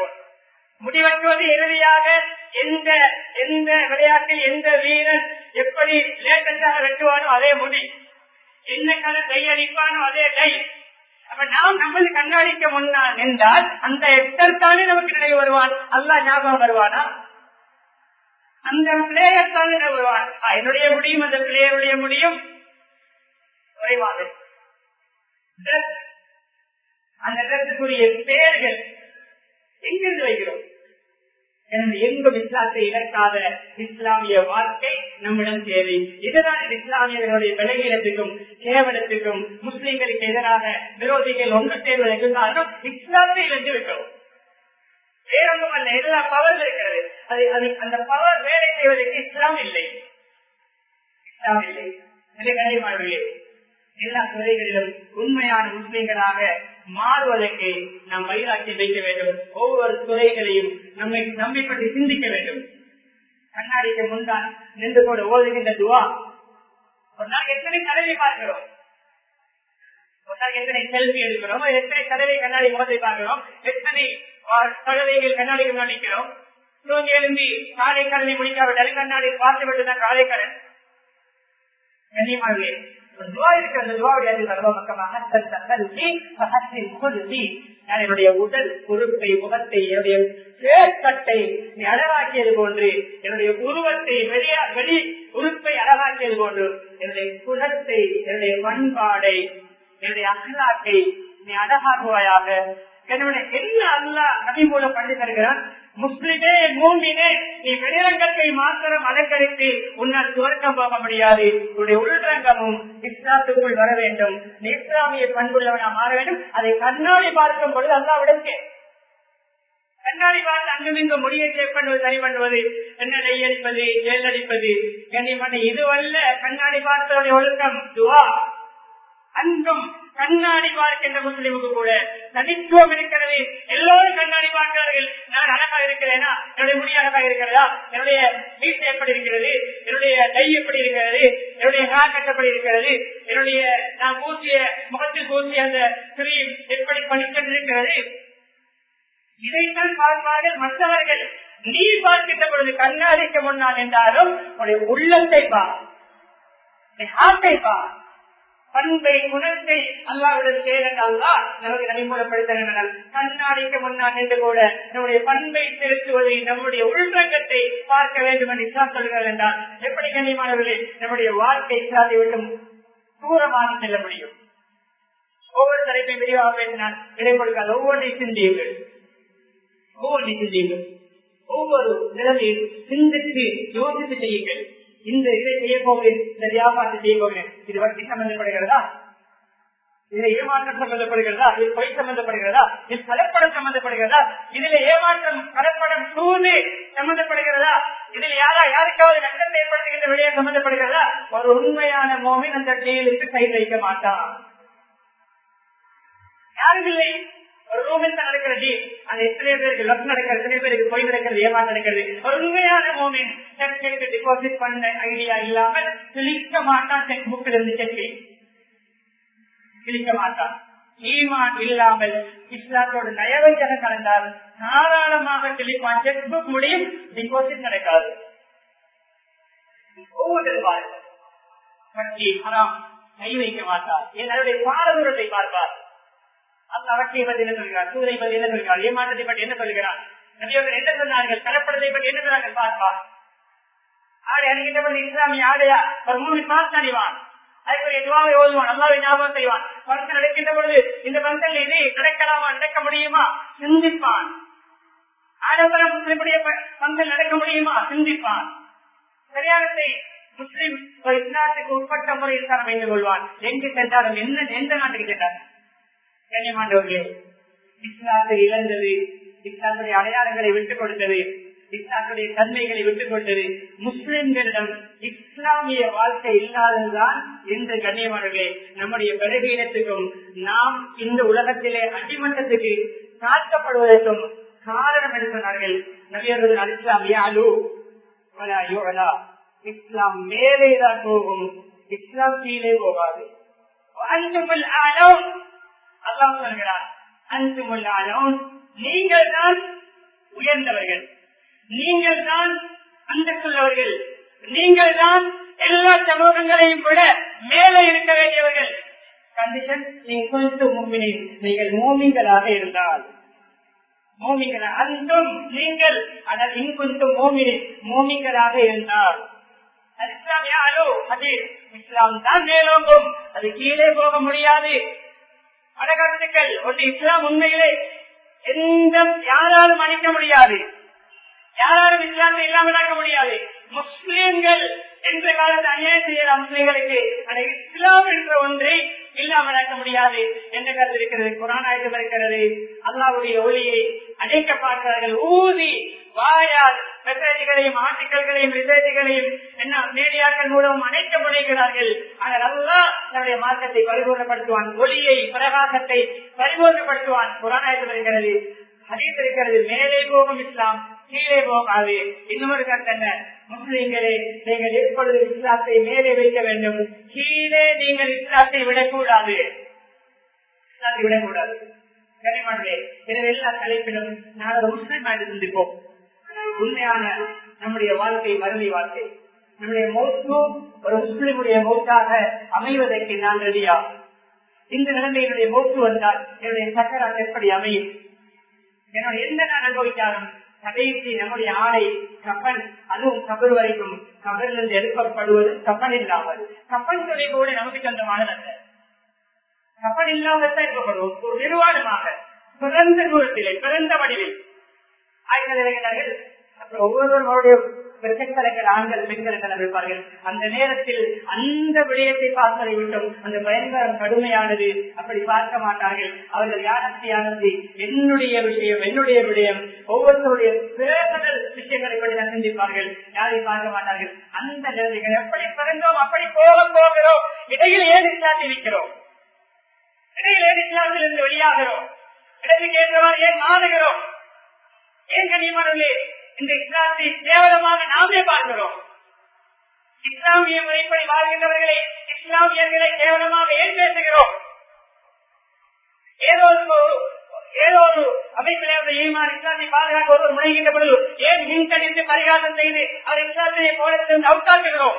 முடிவெட்டுவது இறுதியாக எந்த எந்த விளையாட்டில் எந்த வீரன் எப்படி லேட்டஸ்டாக வெட்டுவானோ அதே முடி. என்ன கலர் கை அடிப்பானோ அதே கை. அப்ப நாம் நம்மளது கண்ணாடிக்க முன்னால் நின்றால் அந்த எக்டர் தானே நமக்கு நினைவு வருவான். அல்லா ஞாபகம் வருவானா? அந்த பிளேயர் தவிர நினைவு என்னுடைய முடியும் அந்த பிள்ளையருடைய முடியும். குறைவாக அந்த இடத்துக்குரிய பெயர்கள் எங்கிருந்து வைக்கிறோம் எனவே எங்கும் இஸ்லாத்தை இழக்காத இஸ்லாமிய வாழ்க்கை நம்மிடம் தேவை. இதுதான் இஸ்லாமியர்களுடைய விலகீனத்துக்கும் கேவலத்துக்கும் முஸ்லிம்களுக்கு எதிராக விரோதிகள் ஒன்று சேர்வதற்கு காரணம் இஸ்லாத்தை இழந்து விட்டோம். வேறொன்றும் அல்ல எல்லா பவர் அது அது அந்த பவர் வேலை செய்வதற்கு இஸ்லாம் இல்லை. இஸ்லாம் இல்லை. நிலைகளை எல்லா துறைகளிலும் உண்மையான முஸ்லீம்களாக மாறுவதற்கு நாம் வைராக்கி வைக்க வேண்டும். ஒவ்வொரு துறைகளையும் நம்மை நம்மை பற்றி சிந்திக்க வேண்டும். கண்ணாடிக்கு முன்தான் நின்று கொண்டு ஓதுகின்ற துவா. ஒரு நாள் எத்தனை கதவை பார்க்கிறோம்? ஒரு நாள் எத்தனை செல்வி எடுக்கிறோம்? எத்தனை கதவை கண்ணாடி முகத்தை பார்க்கிறோம்? எத்தனை கதவைகள் கண்ணாடி நிற்கிறோம்? தூங்கி எழும்பி காலை கடனை முடிக்காவிட்டாலும் கண்ணாடி பார்த்து விட்டுதான் காலை கடன் கண்ணியமாகவே என்னுடைய உடல் பொறுப்பை முகத்தை என்னுடைய நீ அழகாக்கியது போன்று என்னுடைய உருவத்தை வெளியா வெளி உறுப்பை அழகாக்கியது போன்று என்னுடைய குணத்தை என்னுடைய பண்பாடை என்னுடைய அகலாக்கை நீ அழகாகுவாயாக என்னுடைய என்ன அல்லா நபி மூலம் பண்ணி தருகிறான் முஸ்லிமே மூமினே நீ வெளிரங்கத்தை மாத்திரம் அலங்கரித்து உன்னால் துவக்கம் போக முடியாது. உன்னுடைய உள்ரங்கமும் இஸ்லாத்துக்குள் வர வேண்டும். நீ இஸ்லாமிய பண்புள்ளவனா மாற வேண்டும். அதை கண்ணாடி பார்க்கும் பொழுது அல்லாவிடக்கே கண்ணாடி பார்த்து அங்குமிங்கும் முடியை செக் பண்ணுவது சரி பண்ணுவது என்ன அடிப்பது ஏழடிப்பது என்னை கண்ணியமான இதுவல்ல கண்ணாடி பார்த்தவருடைய ஒழுக்கம் துவா. அன்றும் கண்ணாடி பார்க்கின்ற முஸ்லிமுக்கு கூட தனித்துவம் இருக்கிறது. எல்லோரும் கண்ணாடி பார்க்கிறார்கள். நான் அழகா இருக்கிறேனா? என்னுடைய முடி அழகா இருக்கிறதா? என்னுடைய வீட்டு எப்படி இருக்கிறது? என்னுடைய கை எப்படி இருக்கிறது? என்னுடைய ஹேர் கட்டப்படி இருக்கிறது? என்னுடைய நான் பூசிய முகத்தில் பூசிய அந்த கிரீம் எப்படி பணிக்கொண்டு இதைத்தான் பார்ப்பார்கள் மற்றவர்கள். நீ பார்க்கின்ற பொழுது கண்ணாடிக்கு முன்னால் என்றாலும் உன்னுடைய உள்ளத்தை பார். ஹார்ட்டை பார். பண்பை குணத்தை அல்லாவிடம் சேரண்டா நமக்கு நடைமுறைப்படுத்த கண்ணாடிக்கு முன்னால் நின்று கூட நம்முடைய பண்பை செலுத்துவதை நம்முடைய உள்ரங்கத்தை பார்க்க வேண்டும் என்று சொல்கிறார் என்றால் எப்படி கண்ணியமானவர்களே நம்முடைய வாழ்க்கை சாதி விட்டும் தூரமாக செல்ல முடியும்? ஒவ்வொரு தலைப்பையும் விரிவாக பேசினால் விடை கொடுக்காத ஒவ்வொன்றை சிந்தியுங்கள். ஒவ்வொன்றை சிந்தியுங்கள். ஒவ்வொரு நிலைமையில் சிந்தித்து யோசித்து செய்யுங்கள். இந்த இதை செய்ய போகிறேன் இந்த வியாபாரத்தை செய்ய போகிறேன். இது வட்டி சம்பந்தப்படுகிறதா? இதுல ஏமாற்றம் சம்பந்தப்படுகிறதா? இது பொய் சம்பந்தப்படுகிறதா? இது கலப்படம் சம்பந்தப்படுகிறதா? இதுல ஏமாற்றம் கலப்படம் சூழ்ந்து சம்பந்தப்படுகிறதா? இதில் யாரா யாருக்காவது நஷ்டத்தை ஏற்படுத்துகின்ற விடயம் சம்பந்தப்படுகிறதா? ஒரு உண்மையான மோமின் அந்த டீலுக்கு கை வைக்க மாட்டான். யாரும் இல்லை ஒரு ரூமில் தான் நடக்கிற டீல் அது எத்தனை பேருக்கு லப் நடக்கிறது எத்தனை பேருக்கு பொய் நடக்கிறது ஏமாற்றம் நடக்கிறது. ஒரு உண்மையான மூமெண்ட் செக் டிபாசிட் பண்ண ஐடியா இல்லாமல் கிளிக்க மாட்டான் செக் புக்கில் இருந்து செக் கிழிக்க மாட்டான். ஈமான் இல்லாமல் இஸ்லாத்தோடு நயவஞ்சகம் கலந்தால் தாராளமாக கிழிப்பான் செக் புக் முடியும் டிபாசிட் நடக்காது. ஒவ்வொரு வட்டி கை வைக்க மாட்டார் என்னுடைய பாரதூரத்தை பார்ப்பார். அந்த வட்டியை பற்றி என்ன சொல்கிறார்? சூதை பற்றி என்ன சொல்கிறார்? ஏமாற்றத்தை பற்றி என்ன சொல்கிறார்? நபியவர்கள் என்ன சொன்னார்கள்? கலப்படத்தை பற்றி என்ன சொன்னார்கள்? பார்ப்பார் ஆடை அணிகின்றவர்கள் இஸ்லாமிய ஆடையா? ஒரு மூணு மாசம் அணிவான். அதுக்கு எதுவாக ஓதுவான். நல்லாவே ஞாபகம் செய்வான். பங்கு நடக்கின்ற பொழுது இந்த பங்கல் இது நடக்கலாமா? நடக்க முடியுமா? சிந்திப்பான். ஆடம்பரம் இப்படிய பங்கல் நடக்க முடியுமா? சிந்திப்பான். கல்யாணத்தை முஸ்லிம் ஒரு இஸ்லாத்துக்கு உட்பட்ட முறையில் தான் அமைந்து கொள்வான். எங்கு சென்றாலும் என்ன எந்த நாட்டுக்கு சென்றார் கண்ணியமாண்டவர்களே இஸ்லாத்தை இழந்தது இஸ்லாத்துடைய அடையாளங்களை விட்டுக் கொடுத்தது இஸ்லாத்துடைய தன்மைகளை விட்டுக் கொண்டது முஸ்லிம்களிடம் இஸ்லாமிய வாழ்க்கை இல்லாததுதான் இந்த கண்ணியமானவர்களே நம்முடைய பலகீனத்துக்கும் நாம் இந்த உலகத்திலே அடிமட்டத்துக்கு தாழ்த்தப்படுவதற்கும் காரணம் என்று சொன்னார்கள். நபியர்கள் அலிஸ்லாம் யாலு இஸ்லாம் மேலேதான் போகும். இஸ்லாம் கீழே போகாது. அல்லாஹ் ஆலோன் அல்லாம் சொல்கிறார் அஞ்சுமுல் ஆலோன் நீங்கள் தான் உயர்ந்தவர்கள். நீங்கள் தான் அந்தக்குள்ளவர்கள் நீங்கள் தான் எல்லா சமூகங்களையும் விட மேலே இருக்க வேண்டியவர்கள். கண்டிஷன் நீங்கள் மோமிங்களாக இருந்தால். மோமிங்களா அன்றும் நீங்கள் அதன் இன்குந்தும் மோமினி மோமிங்களாக இருந்தால். இஸ்லாம் யாரோ அது இஸ்லாம் தான் மேலோங்கும். அது கீழே போக முடியாது. வடகருத்துக்கள் ஒன்று இஸ்லாம் உண்மையிலே எந்த யாராலும் அணிக்க முடியாது. யாராலும் இஸ்லாத்தை இல்லாமல் நடக்க முடியாது. முஸ்லீம்கள் என்ற காலத்தில் அநியாயம் செய்யலாம் முஸ்லீம்களுக்கு அந்த இஸ்லாம் என்ற ஒன்றை இல்லாமல் நடக்க முடியாது என்ற கருத்து இருக்கிறது குரானாயகம் இருக்கிறது. அல்லாவுடைய ஒளியை அடைக்க பார்க்கிறார்கள். ஊதி வாயால் மெசேஜ்களையும் ஆர்டிக்கல்களையும் ரிசர்ச்சுகளையும் என்ன மீடியாக்கள் மூலம் அனைத்து முனைகிறார்கள். ஆனால் அல்லா தன்னுடைய மார்க்கத்தை பரிபூர்ணப்படுத்துவான். ஒளியை பிரகாசத்தை பரிபூர்ணப்படுத்துவான். புராணத்தில் இருக்கிறது ஹதீஸ் இருக்கிறது. மேலே போகும் இஸ்லாம் கீழே போகாது. இன்னொரு கருத்து என்ன? முஸ்லீம்களே நீங்கள் எப்பொழுது இஸ்லாத்தை மேலே வைக்க வேண்டும்? கீழே நீங்கள் இஸ்லாத்தை விடக்கூடாது. இஸ்லாத்தை விடக்கூடாது. எனவே எல்லா தலைப்பிலும் நாங்கள் முஸ்லீம் ஆண்டு சிந்திப்போம் உண்மையான நம்முடைய வாழ்க்கை மருமை வாழ்க்கை. நம்முடைய மௌத்து ஒரு முஸ்லிமுடைய மௌத்தாக அமைவதற்கு நான் ரெடியா? இந்த நிலைமையினுடைய மௌத்து வந்தால் என்னுடைய சக்கரம் எப்படி அமையும்? என்னுடைய எந்த நான் அனுபவித்தாலும் கடைசி நம்முடைய ஆடை கப்பன் அதுவும் கபர் வரைக்கும் கபரிலிருந்து எடுக்கப்படுவது கப்பன் இல்லாமல். கப்பன் துணை கூட நமக்கு சொந்தமானது அல்ல. கப்பன் இல்லாமல் தான் எடுக்கப்படுவோம் ஒரு நிர்வாணமாக பிறந்த தூரத்திலே பிறந்த வடிவில். ஆய்வுகிறார்கள் அப்புறம் ஒவ்வொருவருடைய ஆண்கள் பெண்கள் என இருப்பார்கள் அந்த நேரத்தில் அந்த விடயத்தை பார்ப்பதை விட்டும் அந்த பயங்கரம் கடுமையானது அப்படி பார்க்க மாட்டார்கள். அவர்கள் யானத்தையானது என்னுடைய விஷயம் என்னுடைய விடயம். ஒவ்வொருத்தருடைய பேசுதல் விஷயங்களை பற்றி தான் சிந்திப்பார்கள். யாரை பார்க்க மாட்டார்கள்? அந்த நிலைகள் எப்படி பிறந்தோம் அப்படி போக போகிறோம். இடையில் ஏன் இஸ்லாத்தி இடையில் ஏன் இஸ்லாத்தில் இருந்து வெளியாகிறோம்? இடத்துக்கு ஏற்றவாறு ஏன் மாறுகிறோம் ஏன் கனியமானே இந்த இஸ்லாத்தை கேவலமாக நாமே பார்க்கிறோம். இஸ்லாமிய முறைப்படி வாழ்கின்றவர்களை இஸ்லாமியர்களை கேவலமாக ஏன் பேசுகிறோம்? ஏதோ ஒரு ஏதோ ஒரு அமைப்பில் ஈமான் இஸ்லாத்தை பாதுகாக்க ஒருவர் முனைகின்ற பொழுது ஏன் மின்கடித்து பரிகாசம் செய்து அவர் இஸ்லாத்தினை போலத்திலிருந்து அவுத்தாக்குகிறோம்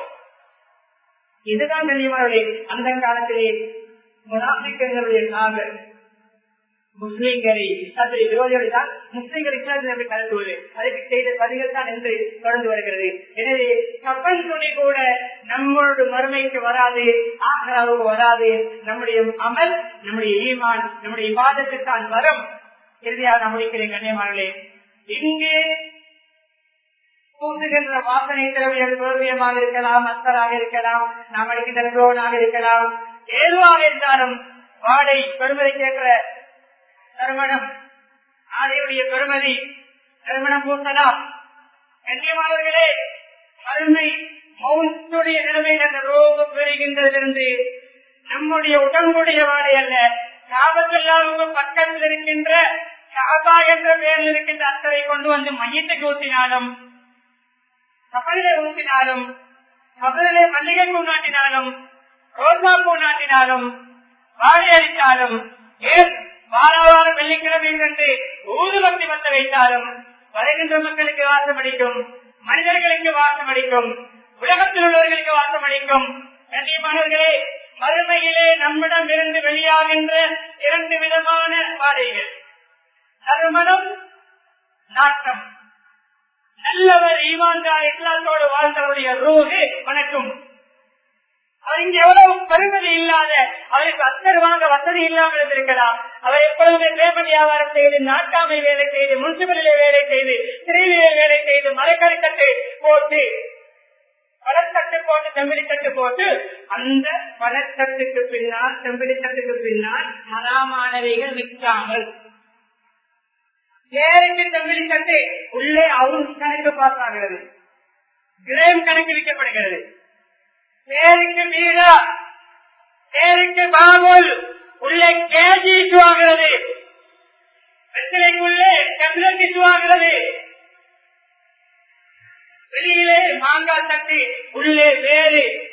இதுதான் கண்ணியமானவர்களே அந்த காலத்திலே முனாபிக்கங்களுடைய காவல் முஸ்லீம்களை இஸ்லாத்துடைய விரோதிகளை தான் முஸ்லீம்கள் இஸ்லாத்தில் கலந்துவது அதற்கு செய்த பதிகள் தான் என்று தொடர்ந்து வருகிறது. எனவே கப்பல் துணை கூட நம்மளோட மறுமைக்கு வராது ஆக்ராவுக்கு வராது. நம்முடைய அமல் நம்முடைய ஈமான் நம்முடைய விவாதத்துக்கு தான் வரும். இறுதியாக நான் முடிக்கிறேன் கண்ணியமானே இங்கே பூசுகின்ற வாசனை திரவியம் தோல்வியமாக இருக்கலாம் அஸ்தராக இருக்கலாம் நாம் அடிக்கின்ற இருக்கலாம். ஏதுவாக இருந்தாலும் வாடை பெருமதி கேட்கிற தருமணம் ஆடையுடைய பெருமதி தருமணம் பூசலாம் கண்ணியமானவர்களே அருமை மௌனத்துடைய நிலைமையில் அந்த ரோகம் பெறுகின்றதிலிருந்து நம்முடைய உடம்புடைய வாடை அல்ல சாபத்தெல்லாம் பக்கத்தில் இருக்கின்ற சாபா என்ற பெயரில் இருக்கின்ற அத்தரை கொண்டு வந்து மையத்துக்கு ஊற்றினாலும் கப்பலிலே ஊற்றினாலும் கப்பலிலே மல்லிகை பூ நாட்டினாலும் ரோசா பூ நாட்டினாலும் வாழை அளித்தாலும் ஏன் வாராவார வெள்ளிக்கிழமை என்று ஊதுபத்தி பத்த வைத்தாலும் வருகின்ற மக்களுக்கு வாசமடிக்கும் மனிதர்களுக்கு வாசமடிக்கும் உலகத்தில் உள்ளவர்களுக்கு வாசமடிக்கும் கண்டிப்பானவர்களே மறுமையிலே நம்மிடம் இருந்து வெளியாகின்ற இரண்டு விதமான வாடைகள் நறுமணம் நாட்டம். நல்லவர் ஈமான்தார் இஸ்லாத்தோடு வாழ்ந்தவருடைய ரூஹு வணக்கம். இங்க எவ்வளவு பெருமதி இல்லாத அவருக்கு அத்தர் வாங்க வசதி இல்லாமல் இருந்திருக்கலாம். அவர் எப்பொழுதுமே பேப்பர் வியாபாரம் செய்து நாட்டாமை வேலை செய்து முனிசிபலிலே வேலை செய்து திருவிழா வேலை செய்து மரக்கறிக்கட்டு போட்டு பழத்தட்டு போட்டு செம்பிலித்தட்டு போட்டு அந்த பழத்தட்டுக்கு பின்னால் செம்பிலித்தட்டுக்கு பின்னால் ஹராமானவைகள் வேலைக்கு செம்பிடி தட்டு உள்ளே அவுன்ஸ் கணக்கு பார்த்தாகிறது கிரேம் கணக்கு விற்கப்படுகிறது. பேருக்கு மீரா பேருக்கு பாபுல் உள்ளே கேஜி இஷ்யூ ஆகிறது வெற்றிலைக்குள்ளே டெம்லெட் இஷ்யூ ஆகிறது வெளியிலே மாங்காய் தட்டு உள்ளே வேறு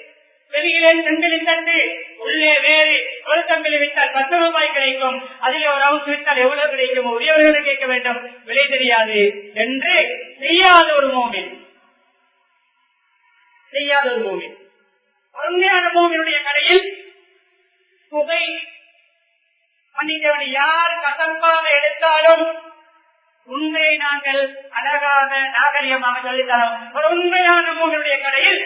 வெளியிலே செம்பிலி தட்டு உள்ளே வேறு ஒரு தம்பிலி விட்டால் பத்து ரூபாய் கிடைக்கும். அதில் ஒரு ஹவுஸ் விட்டால் எவ்வளவு கிடைக்கும்? உரியவர்களை கேட்க வேண்டும். விலை தெரியாது. என்று செய்யாத ஒரு மோமின். செய்யாத ஒரு மோமின். உண்மையான என்னுடைய கடையில் புகை மன்னித்தவன் யார் கசப்பாக எடுத்தாலும் உண்மையை நாங்கள் அழகாக நாகரிகமாக சொல்லித்தரோம் ஒரு உண்மையான மூவருடைய கடையில்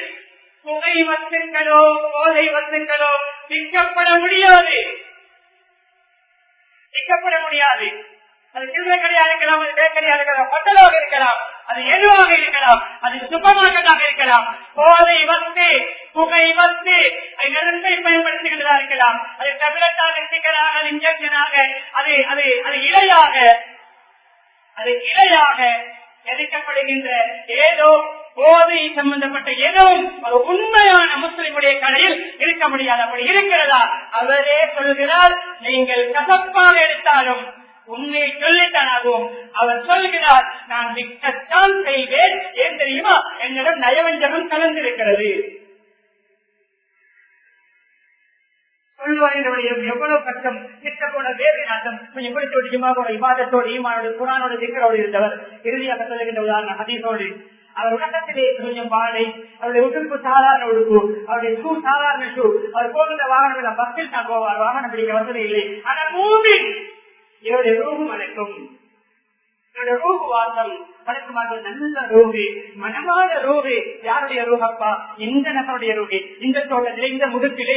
புகை வத்துக்களோ போதை வத்துக்களோ விற்கப்பட முடியாது. விற்கப்பட முடியாது. அது சில்லறை கடையா இருக்கலாம் அது பேக்கரியா இருக்கலாம் ஹோட்டலாக இருக்கலாம் அது எதுவாக இருக்கலாம் அது சூப்பர் மார்க்கெட்டாக இருக்கலாம். போதை வந்து புகை வந்து அது நிரந்தரை இருக்கலாம் அது டெப்லெட்டாக சிக்கலாக இன்ஜெக்ஷனாக அது அது அது இலையாக அது இலையாக எதிர்க்கப்படுகின்ற ஏதோ போதை சம்பந்தப்பட்ட எதுவும் ஒரு உண்மையான முஸ்லிமுடைய கடையில் இருக்க முடியாது. அப்படி இருக்கிறதா? அவரே சொல்கிறார் நீங்கள் கசப்பாக எடுத்தாலும் உண்மையை சொல்லித்தானாகவும் அவர் சொல்கிறார் நான் விற்கத்தான் செய்வேன். ஏன் தெரியுமா? என்னிடம் நயவஞ்சகம் கலந்திருக்கிறது. எவ்வளவு கஷ்டம் திட்டப்போட வேறு நாட்டம் கொஞ்சம் பிடிச்சோடு இமாவோட இமாதத்தோடு ஈமானோடு குரானோடு திக்கரோடு இருந்தவர் இறுதியாக சொல்லுகின்ற உதாரணம் ஹதீஸோடு. அவர் உலகத்திலே கொஞ்சம் வாழை அவருடைய உடுப்பு சாதாரண உடுப்பு அவருடைய ஷூ சாதாரண ஷூ அவர் போகின்ற வாகனம் பஸ்ஸில் தான் போவார் வாகனம் பிடிக்க வசதி இல்லை. ஆனால் மூவின் இவருடைய ரூபம் அழைக்கும் இவருடைய ரூபு வாசம் வழக்கமாக நல்ல ரூபி மனமான யாருடைய ரூபப்பா இந்த நபருடைய இந்த தோட்டத்திலே இந்த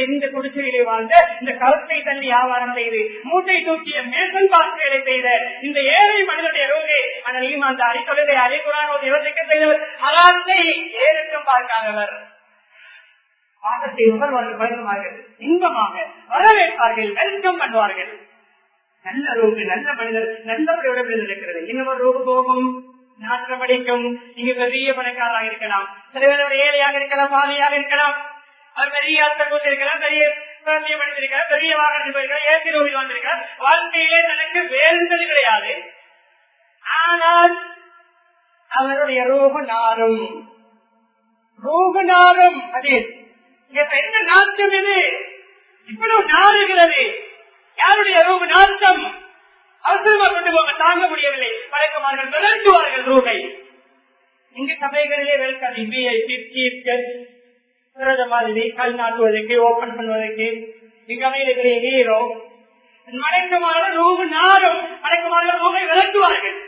இந்த குடிசையிலே வாழ்ந்த இந்த கருத்தை தள்ளி வியாபாரம் செய்து மூட்டை தூக்கிய மேசன் செய்த இந்த ஏழை மனிதனுடைய ரூபி ஆனால் ஈமாந்த அடித்தொழிலை அரைக்குறான் ஒரு இவருக்கு செய்தவர் அலாத்தை ஏறெற்றும் பார்க்காதவர். இன்பமாக வரவேற்பார்கள் வெல்கம் பண்ணுவார்கள். நல்ல ரூபு நல்ல மனிதர் நல்லபடியோட இருக்கிறது இன்னொரு ரூபு போகும். நாற்றம் அடிக்கும். இங்கு பெரிய பணக்காரராக இருக்கலாம். சில பேர் ஏழையாக இருக்கலாம் பாதையாக இருக்கலாம். அவர் பெரிய அர்த்தம் கொண்டிருக்கலாம் பெரிய குழந்தைய படித்திருக்கிறார் பெரிய வாகனத்தில் போயிருக்கிறார் ஏசி ரூபில் வந்திருக்கிறார் வாழ்க்கையிலே தனக்கு வேறுந்தது கிடையாது. ஆனால் அவருடைய ரூபு நாரும். ரூபு நாரும் அது என்ன நாட்டம் இது. இவ்வளவு நாடுகிறது யாருடைய ரூபு நாட்டம் அவசரமா கொண்டு போக தாங்க முடியவில்லை. வழக்கமார்கள் விளக்குவார்கள் ரூபை இங்கு சபைகளிலே வெல்கம் மாதிரி கல் நாட்டுவதற்கு ஓபன் பண்ணுவதற்கு. இங்க அமைதிகளே ஹீரோ மடக்கமான ரூபு நாரும் அடக்கமான ரூபை விளக்குவார்கள்.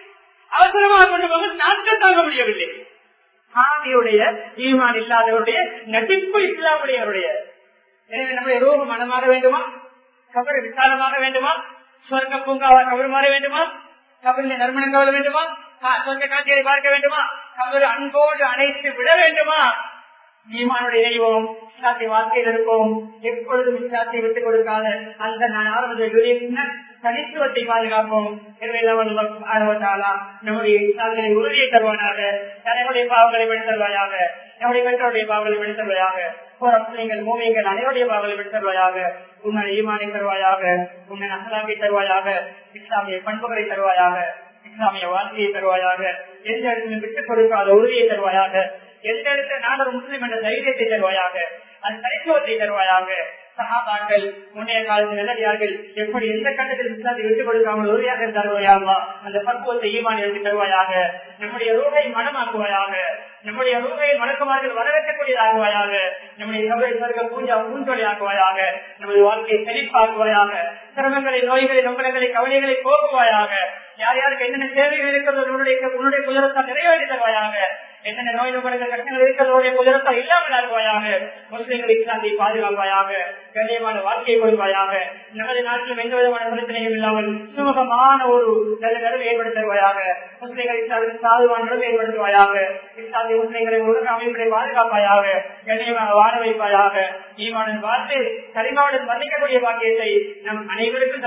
அவசரமாக கொண்டு போக நாட்கள் தாங்க முடியவில்லை. ஆவியுடைய ஈமான் இல்லாதவருடைய நடிப்பு இஸ்லாமுடையவருடைய. எனவே நம்முடைய ரூபம் மனமாக வேண்டுமா? கபர் விசாலமாக வேண்டுமா? சொர்க்க பூங்காவ கபர் மாற வேண்டுமா? கபரில் நறுமணம் கவல வேண்டுமா? சொர்க்க காட்சியை பார்க்க வேண்டுமா? கபர் அன்போடு அணைத்து விட வேண்டுமா? ஈமானுடைய தெய்வம் வாழ்க்கையில் இருப்போம் எப்பொழுதும் விட்டு விட்டுக் கொடுக்காத அந்த நான் ஆரம்பத்தில் தனித்துவத்தை பாதுகாப்போம். நம்முடைய சாதனை உறுதியை தருவானாக. தலைவருடைய பாவங்களை விடுத்தருவாயாக நம்முடைய பெற்றோருடைய பாவங்களை விடுத்தருவாயாக நீங்கள் மூவியங்கள் அனைவருடைய பாவங்களை விடுத்தருவாயாக உன்னை ஈமானை தருவாயாக. உன்னை நகலாக்கி தருவாயாக. இஸ்லாமிய பண்புகளை தருவாயாக. இஸ்லாமிய வாழ்க்கையை தருவாயாக. எந்த இடத்துல விட்டுக் கொடுக்காத உறுதியை தருவாயாக. எந்த இடத்துல நான் ஒரு முஸ்லீம் என்ற தைரியத்தை தருவாயாக. அது தனித்துவத்தை தருவாயாக. சகாபாக்கள் முன்னைய காலத்தில் நல்லடியார்கள் எப்படி எந்த கட்டத்தில் இஸ்லாத்தை விட்டுக் கொடுக்காமல் உறுதியாக தருவாயாமா அந்த பக்குவத்தை ஈமான் எடுத்து தருவாயாக நம்முடைய ரூகை மனமாக்குவாயாக நம்முடைய ரூகை மணக்குமார்கள் வரவேற்கக்கூடியதாகுவாயாக நம்முடைய சபை சொர்க்க பூஜா பூஞ்சொலியாக்குவாயாக நம்முடைய வாழ்க்கையை செழிப்பாக்குவாயாக சிரமங்களை நோய்களை நம்பளங்களை கவலைகளை போக்குவாயாக யார் யாருக்கு என்னென்ன தேவைகள் இருக்கிறது உன்னுடைய உன்னுடைய குதிரத்தால் நிறைவேறி தருவாயாக என்னென்ன நோய் நம்பளங்கள் கட்டணங்கள் இருக்கிறதோடைய குதிரத்தால் இல்லாமல் ஆகுவாயாக முஸ்லிம்கள் இஸ்லாந்தை பாதுகாப்பாயாக கண்ணியமான வாழ்க்கையை கொள்வாயாக நமது நாட்டிலும் எந்த விதமான பிரச்சனையும் இல்லாமல் சுமூகமான ஒரு நல்ல நிலவு ஏற்படுத்துவாயாக முஸ்லிம்கள் இஸ்லாமின் சாதுவான நிலவு ஏற்படுத்துவாயாக. இஸ்லாந்தி முஸ்லிம்களை உலக அமைப்புகளை பாதுகாப்பாயாக கண்ணியமாக வாழ வைப்பாயாக. ஈமானின் பார்த்து கரிமாவுடன் மன்னிக்கக்கூடிய பாக்கியத்தை நம் அனைவருக்கும்